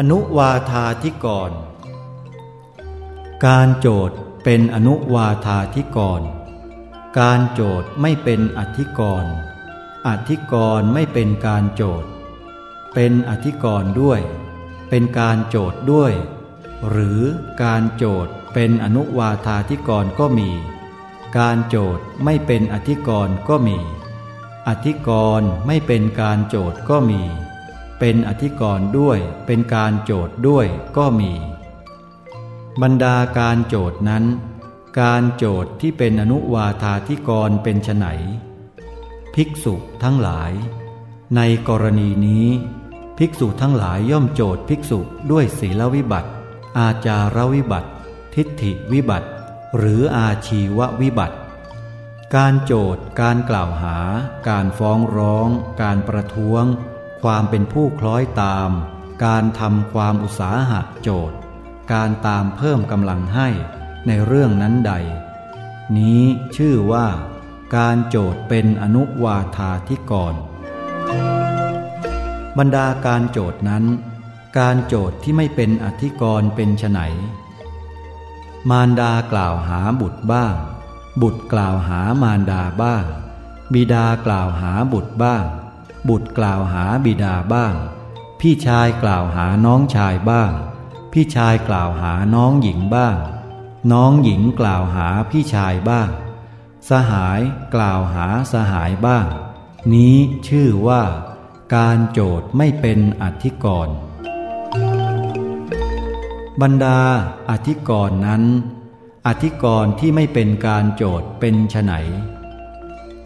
อนุวาธาธิกร การโจทย์เป็นอนุวาธาธิกร การโจทย์ไม่เป็นอธิกรณ์อธิกรณ์ไม่เป็นการโจทย์ เป็นอธิกรณ์ด้วย เป็นการโจทย์ด้วย หรือการโจทย์เป็นอนุวาธาธิกรก็มี การโจทย์ไม่เป็นอธิกรณ์ก็มี อธิกรณ์ไม่เป็นการโจทย์ก็มี เป็นอธิกรณ์ด้วย เป็นการโจทย์ด้วยก็มี บรรดาการโจทย์นั้น การโจทย์ที่เป็นอนุวาธาธิกรเป็นไนภิกษุทั้งหลาย ในกรณีนี้ ภิกษุทั้งหลายย่อมโจทย์ภิกษุด้วยศีลวิบัติ อาจารวิบัติ ทิฏฐิวิบัติ หรืออาชีววิบัติ การโจทย์การกล่าวหา การฟ้องร้อง การประท้วง ความเป็นผู้คล้อยตาม การทำความอุตสาหะโจทย์ การตามเพิ่มกำลังให้ในเรื่องนั้นใด นี้ชื่อว่า การโจทย์เป็นอนุวาธาธิกร บรรดาการโจทย์นั้น การโจทย์ที่ไม่เป็นอธิกรณ์เป็นไนมารดากล่าวหาบุตรบ้าง บุตรกล่าวหามารดาบ้าง บิดากล่าวหาบุตรบ้าง บุตรกล่าวหาบิดาบ้าง พี่ชายกล่าวหาน้องชายบ้าง พี่ชายกล่าวหาน้องหญิงบ้าง น้องหญิงกล่าวหาพี่ชายบ้าง สหายกล่าวหาสหายบ้าง นี้ชื่อว่า การโจทย์ไม่เป็นอธิกรณ์บรรดาอธิกรณ์นั้น อธิกรณ์ที่ไม่เป็นการโจทย์เป็นไน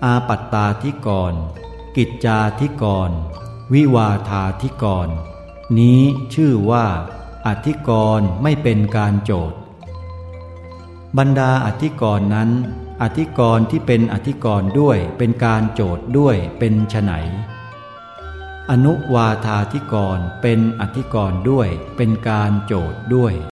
อาปัตตาธิกรณ์ กิจจาธิกร วิวาธาธิกร นี้ชื่อว่าอธิกรไม่เป็นการโจทย์ บรรดาอธิกรนั้น อธิกรที่เป็นอธิกรด้วยเป็นการโจทย์ด้วยเป็นไฉนอนุวาธาธิกรเป็นอธิกรด้วยเป็นการโจทย์ด้วย